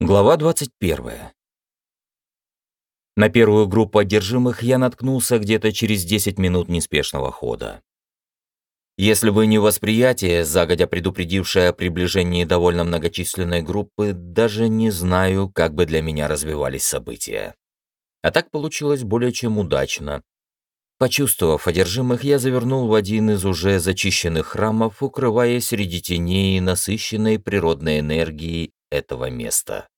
Глава 21. На первую группу одержимых я наткнулся где-то через 10 минут неспешного хода. Если бы не восприятие, загодя предупредившее о приближении довольно многочисленной группы, даже не знаю, как бы для меня развивались события. А так получилось более чем удачно. Почувствовав одержимых, я завернул в один из уже зачищенных храмов, укрываясь среди теней насыщенной природной энергией этого места.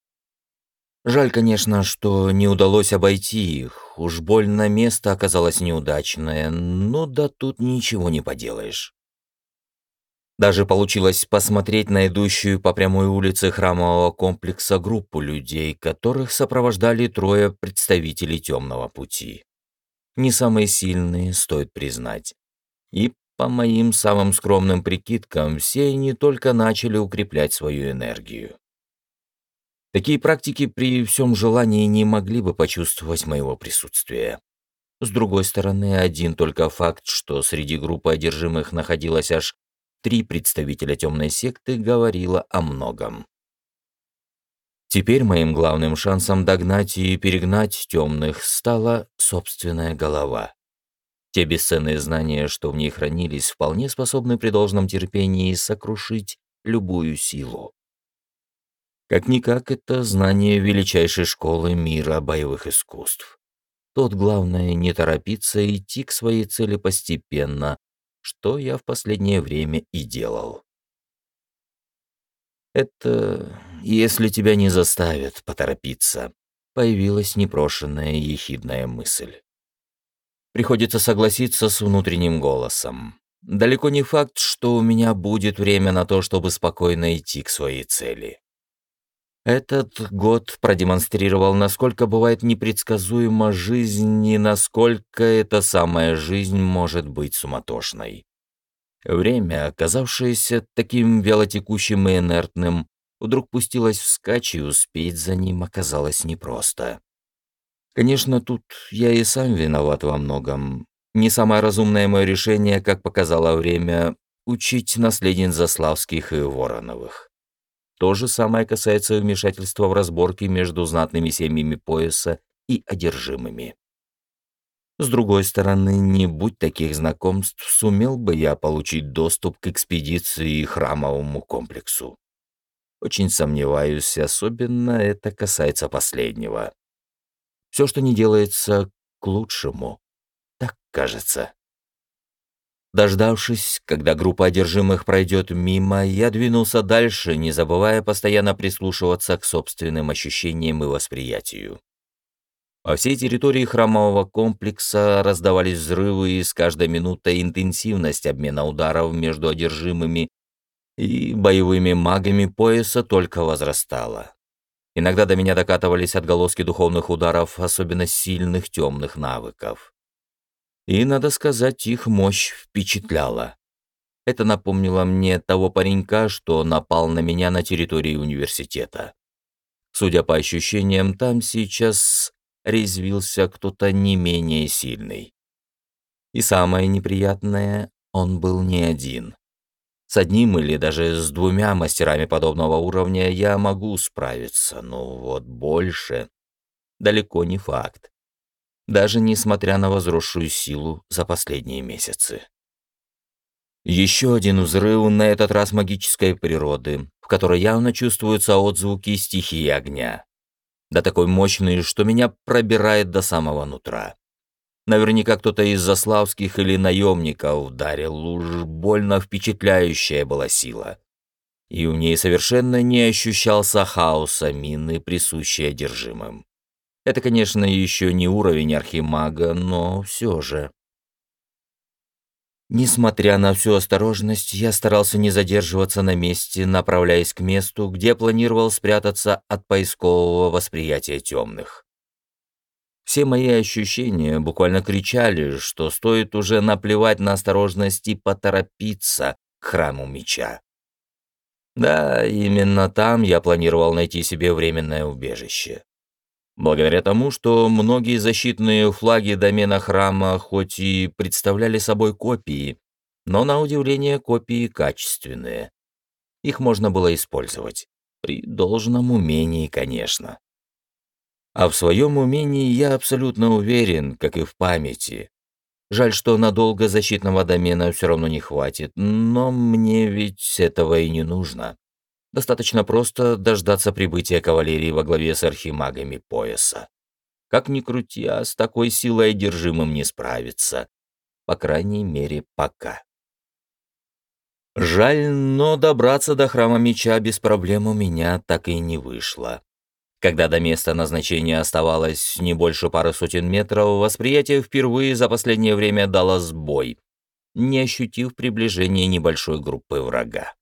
Жаль, конечно, что не удалось обойти их. Уж больно место оказалось неудачное, но да тут ничего не поделаешь. Даже получилось посмотреть на идущую по прямой улице храмового комплекса группу людей, которых сопровождали трое представителей темного пути. Не самые сильные, стоит признать. И, по моим самым скромным прикидкам, все они только начали укреплять свою энергию. Такие практики при всем желании не могли бы почувствовать моего присутствия. С другой стороны, один только факт, что среди группы одержимых находилось аж три представителя темной секты, говорило о многом. Теперь моим главным шансом догнать и перегнать темных стала собственная голова. Те бесценные знания, что в ней хранились, вполне способны при должном терпении сокрушить любую силу. Как-никак это знание величайшей школы мира боевых искусств. Тут главное не торопиться и идти к своей цели постепенно, что я в последнее время и делал. Это если тебя не заставят поторопиться, появилась непрошенная ехидная мысль. Приходится согласиться с внутренним голосом. Далеко не факт, что у меня будет время на то, чтобы спокойно идти к своей цели. Этот год продемонстрировал, насколько бывает непредсказуема жизнь и насколько эта самая жизнь может быть суматошной. Время, оказавшееся таким вялотекущим и инертным, вдруг пустилось вскачь, и успеть за ним оказалось непросто. Конечно, тут я и сам виноват во многом. Не самое разумное мое решение, как показало время, учить наследниц Заславских и Вороновых. То же самое касается вмешательства в разборки между знатными семьями пояса и одержимыми. С другой стороны, не будь таких знакомств, сумел бы я получить доступ к экспедиции и храмовому комплексу. Очень сомневаюсь, особенно это касается последнего. Все, что не делается, к лучшему. Так кажется. Дождавшись, когда группа одержимых пройдет мимо, я двинулся дальше, не забывая постоянно прислушиваться к собственным ощущениям и восприятию. По всей территории храмового комплекса раздавались взрывы, и с каждой минутой интенсивность обмена ударов между одержимыми и боевыми магами пояса только возрастала. Иногда до меня докатывались отголоски духовных ударов, особенно сильных темных навыков. И, надо сказать, их мощь впечатляла. Это напомнило мне того паренька, что напал на меня на территории университета. Судя по ощущениям, там сейчас резвился кто-то не менее сильный. И самое неприятное, он был не один. С одним или даже с двумя мастерами подобного уровня я могу справиться, но вот больше далеко не факт даже несмотря на возросшую силу за последние месяцы. Еще один взрыв, на этот раз магической природы, в которой явно чувствуются отзвуки стихии огня. Да такой мощный, что меня пробирает до самого нутра. Наверняка кто-то из заславских или наемников ударил, уж больно впечатляющая была сила. И у ней совершенно не ощущался хаоса мины, присущей одержимым. Это, конечно, еще не уровень архимага, но все же. Несмотря на всю осторожность, я старался не задерживаться на месте, направляясь к месту, где планировал спрятаться от поискового восприятия темных. Все мои ощущения буквально кричали, что стоит уже наплевать на осторожность и поторопиться к храму меча. Да, именно там я планировал найти себе временное убежище. Благодаря тому, что многие защитные флаги домена храма хоть и представляли собой копии, но на удивление копии качественные. Их можно было использовать. При должном умении, конечно. А в своем умении я абсолютно уверен, как и в памяти. Жаль, что надолго защитного домена все равно не хватит, но мне ведь этого и не нужно. Достаточно просто дождаться прибытия кавалерии во главе с архимагами пояса. Как ни крути, а с такой силой одержимым не справиться. По крайней мере, пока. Жаль, но добраться до храма меча без проблем у меня так и не вышло. Когда до места назначения оставалось не больше пары сотен метров, восприятие впервые за последнее время дало сбой, не ощутив приближения небольшой группы врага.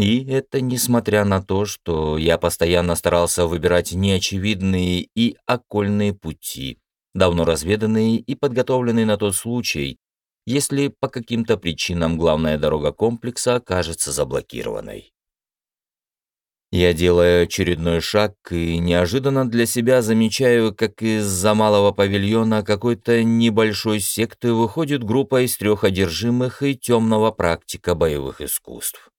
И это несмотря на то, что я постоянно старался выбирать неочевидные и окольные пути, давно разведанные и подготовленные на тот случай, если по каким-то причинам главная дорога комплекса окажется заблокированной. Я делаю очередной шаг и неожиданно для себя замечаю, как из-за малого павильона какой-то небольшой секты выходит группа из трех одержимых и темного практика боевых искусств.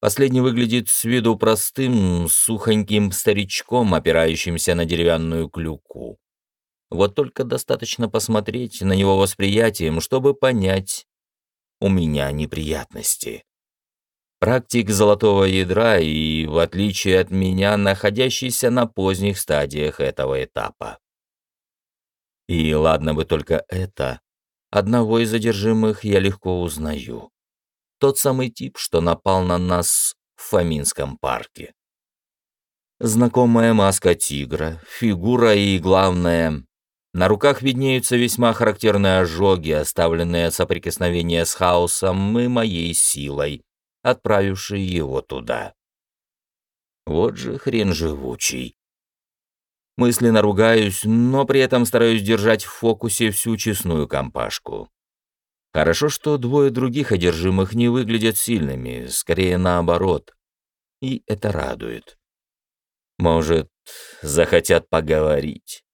Последний выглядит с виду простым, сухоньким старичком, опирающимся на деревянную клюку. Вот только достаточно посмотреть на него восприятием, чтобы понять, у меня неприятности практик золотого ядра и, в отличие от меня, находящийся на поздних стадиях этого этапа. И ладно бы только это, одного из задержимых я легко узнаю. Тот самый тип, что напал на нас в Фоминском парке. Знакомая маска тигра, фигура и, главное, на руках виднеются весьма характерные ожоги, оставленные от соприкосновения с хаосом и моей силой, отправивший его туда. Вот же хрен живучий. Мысленно ругаюсь, но при этом стараюсь держать в фокусе всю честную компашку. Хорошо, что двое других одержимых не выглядят сильными, скорее наоборот. И это радует. Может, захотят поговорить.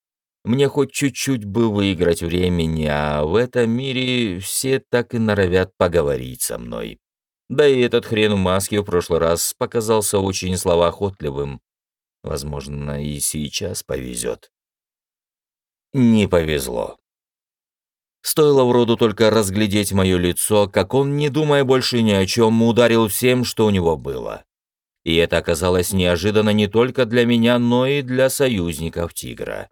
Мне хоть чуть-чуть бы выиграть времени, а в этом мире все так и норовят поговорить со мной. Да и этот хрен в маске в прошлый раз показался очень словоохотливым. Возможно, и сейчас повезет. Не повезло. Стоило вроду только разглядеть мое лицо, как он, не думая больше ни о чем, ударил всем, что у него было. И это оказалось неожиданно не только для меня, но и для союзников «Тигра».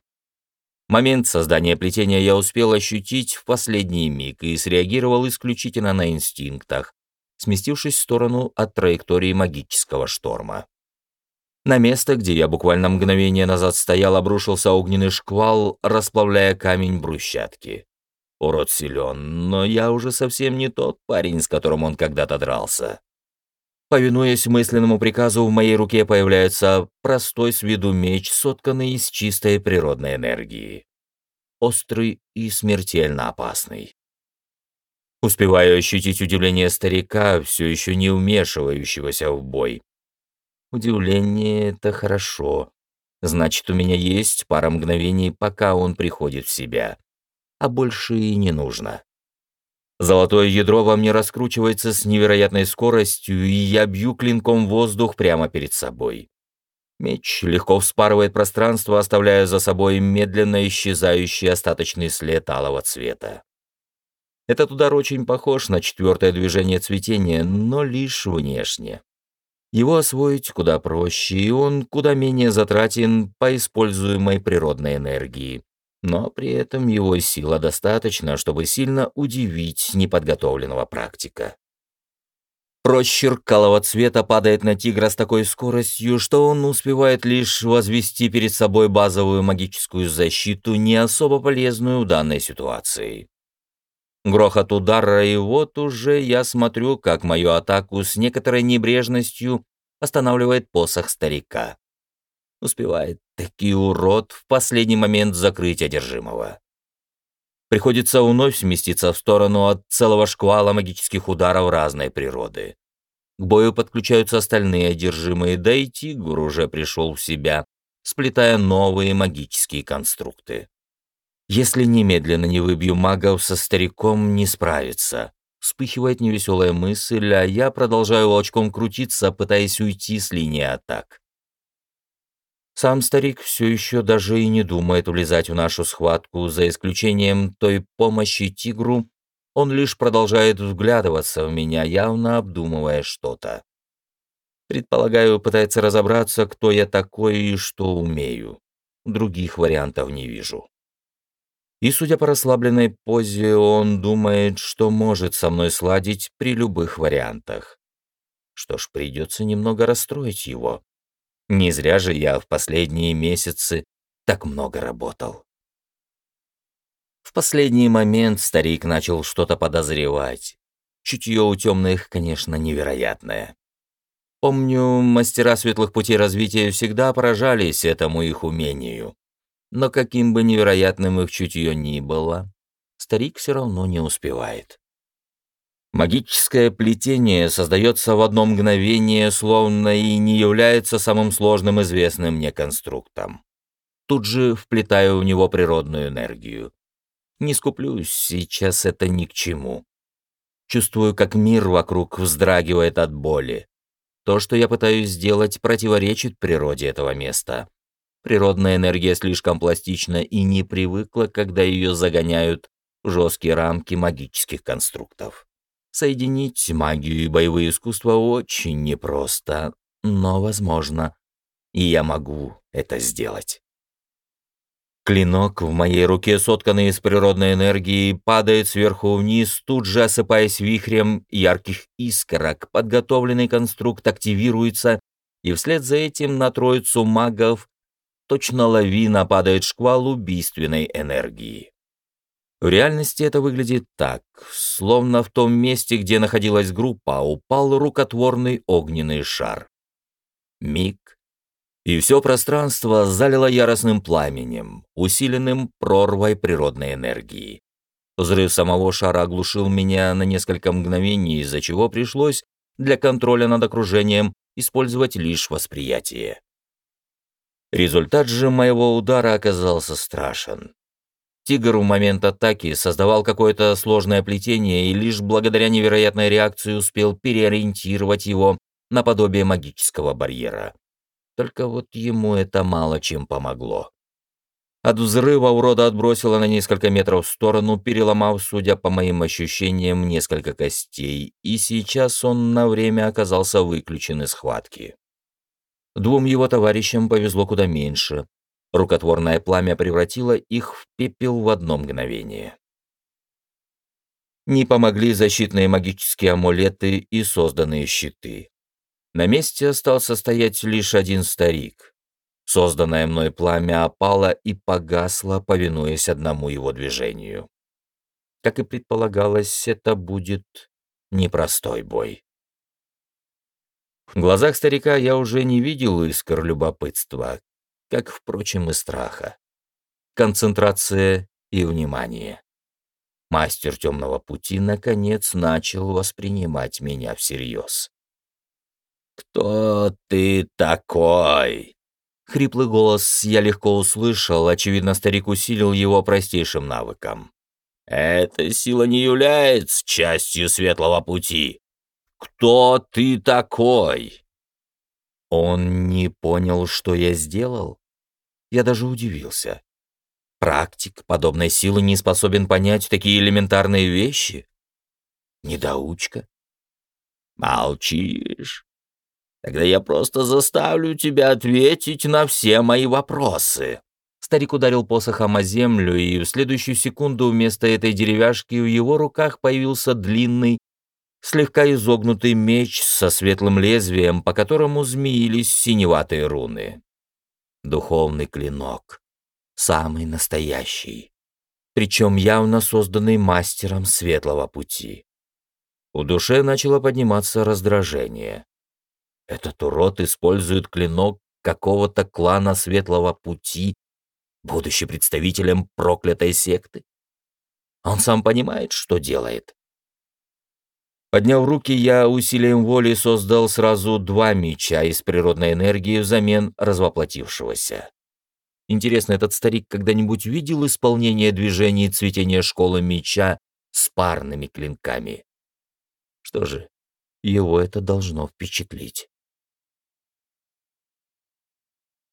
Момент создания плетения я успел ощутить в последний миг и среагировал исключительно на инстинктах, сместившись в сторону от траектории магического шторма. На место, где я буквально мгновение назад стоял, обрушился огненный шквал, расплавляя камень брусчатки. Урод силен, но я уже совсем не тот парень, с которым он когда-то дрался. Повинуясь мысленному приказу, в моей руке появляется простой с виду меч, сотканный из чистой природной энергии. Острый и смертельно опасный. Успеваю ощутить удивление старика, все еще не вмешивающегося в бой. Удивление — это хорошо. Значит, у меня есть пара мгновений, пока он приходит в себя. А больше и не нужно. Золотое ядро во мне раскручивается с невероятной скоростью, и я бью клинком воздух прямо перед собой. Меч легко вспарывает пространство, оставляя за собой медленно исчезающий остаточный след алого цвета. Этот удар очень похож на четвертое движение цветения, но лишь внешне. Его освоить куда проще, и он куда менее затратен по используемой природной энергии. Но при этом его сила достаточна, чтобы сильно удивить неподготовленного практика. Прощер калого цвета падает на тигра с такой скоростью, что он успевает лишь возвести перед собой базовую магическую защиту, не особо полезную в данной ситуации. Грохот удара, и вот уже я смотрю, как мою атаку с некоторой небрежностью останавливает посох старика. Успевает таки урод в последний момент закрыть одержимого. Приходится вновь сместиться в сторону от целого шквала магических ударов разной природы. К бою подключаются остальные одержимые, да и тигр уже пришел в себя, сплетая новые магические конструкты. Если немедленно не выбью магов, со стариком не справиться. вспыхивает невеселая мысль, а я продолжаю волчком крутиться, пытаясь уйти с линии атак. Сам старик все еще даже и не думает влезать в нашу схватку, за исключением той помощи тигру, он лишь продолжает взглядываться в меня, явно обдумывая что-то. Предполагаю, пытается разобраться, кто я такой и что умею. Других вариантов не вижу. И, судя по расслабленной позе, он думает, что может со мной сладить при любых вариантах. Что ж, придется немного расстроить его. Не зря же я в последние месяцы так много работал. В последний момент старик начал что-то подозревать. Чутье у темных, конечно, невероятное. Помню, мастера светлых путей развития всегда поражались этому их умению. Но каким бы невероятным их чутье ни было, старик все равно не успевает. Магическое плетение создается в одно мгновение, словно и не является самым сложным известным мне конструктом. Тут же вплетаю в него природную энергию. Не скуплюсь, сейчас это ни к чему. Чувствую, как мир вокруг вздрагивает от боли. То, что я пытаюсь сделать, противоречит природе этого места. Природная энергия слишком пластична и не привыкла, когда ее загоняют в жесткие рамки магических конструктов. Соединить магию и боевые искусства очень непросто, но возможно. И я могу это сделать. Клинок в моей руке, сотканный из природной энергии, падает сверху вниз, тут же осыпаясь вихрем ярких искорок. Подготовленный конструкт активируется, и вслед за этим на троицу магов точно лавина падает шквал убийственной энергии. В реальности это выглядит так, словно в том месте, где находилась группа, упал рукотворный огненный шар. Миг, и все пространство залило яростным пламенем, усиленным прорвой природной энергии. Взрыв самого шара оглушил меня на несколько мгновений, из-за чего пришлось для контроля над окружением использовать лишь восприятие. Результат же моего удара оказался страшен. Тигр в момент атаки создавал какое-то сложное плетение и лишь благодаря невероятной реакции успел переориентировать его на подобие магического барьера. Только вот ему это мало чем помогло. От взрыва урода отбросило на несколько метров в сторону, переломав, судя по моим ощущениям, несколько костей, и сейчас он на время оказался выключен из схватки. Двум его товарищам повезло куда меньше. Рукотворное пламя превратило их в пепел в одно мгновение. Не помогли защитные магические амулеты и созданные щиты. На месте остался стоять лишь один старик. Созданное мной пламя опало и погасло, повинуясь одному его движению. Как и предполагалось, это будет непростой бой. В глазах старика я уже не видел искр любопытства, как, впрочем, и страха. Концентрация и внимание. Мастер темного пути, наконец, начал воспринимать меня всерьез. «Кто ты такой?» Хриплый голос я легко услышал, очевидно, старик усилил его простейшим навыком. «Эта сила не является частью светлого пути. Кто ты такой?» Он не понял, что я сделал? Я даже удивился. Практик подобной силы не способен понять такие элементарные вещи? Недоучка? Молчишь? Тогда я просто заставлю тебя ответить на все мои вопросы. Старик ударил посохом о землю, и в следующую секунду вместо этой деревяшки в его руках появился длинный, слегка изогнутый меч со светлым лезвием, по которому змеились синеватые руны. Духовный клинок. Самый настоящий. Причем явно созданный мастером светлого пути. У душе начало подниматься раздражение. Этот урод использует клинок какого-то клана светлого пути, будучи представителем проклятой секты. Он сам понимает, что делает. Подняв руки, я усилием воли создал сразу два меча из природной энергии взамен развоплотившегося. Интересно, этот старик когда-нибудь видел исполнение движений цветения школы меча с парными клинками? Что же, его это должно впечатлить.